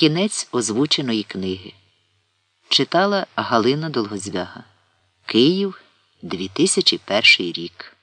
Кінець озвученої книги. Читала Галина Долгозвяга. Київ, 2001 рік.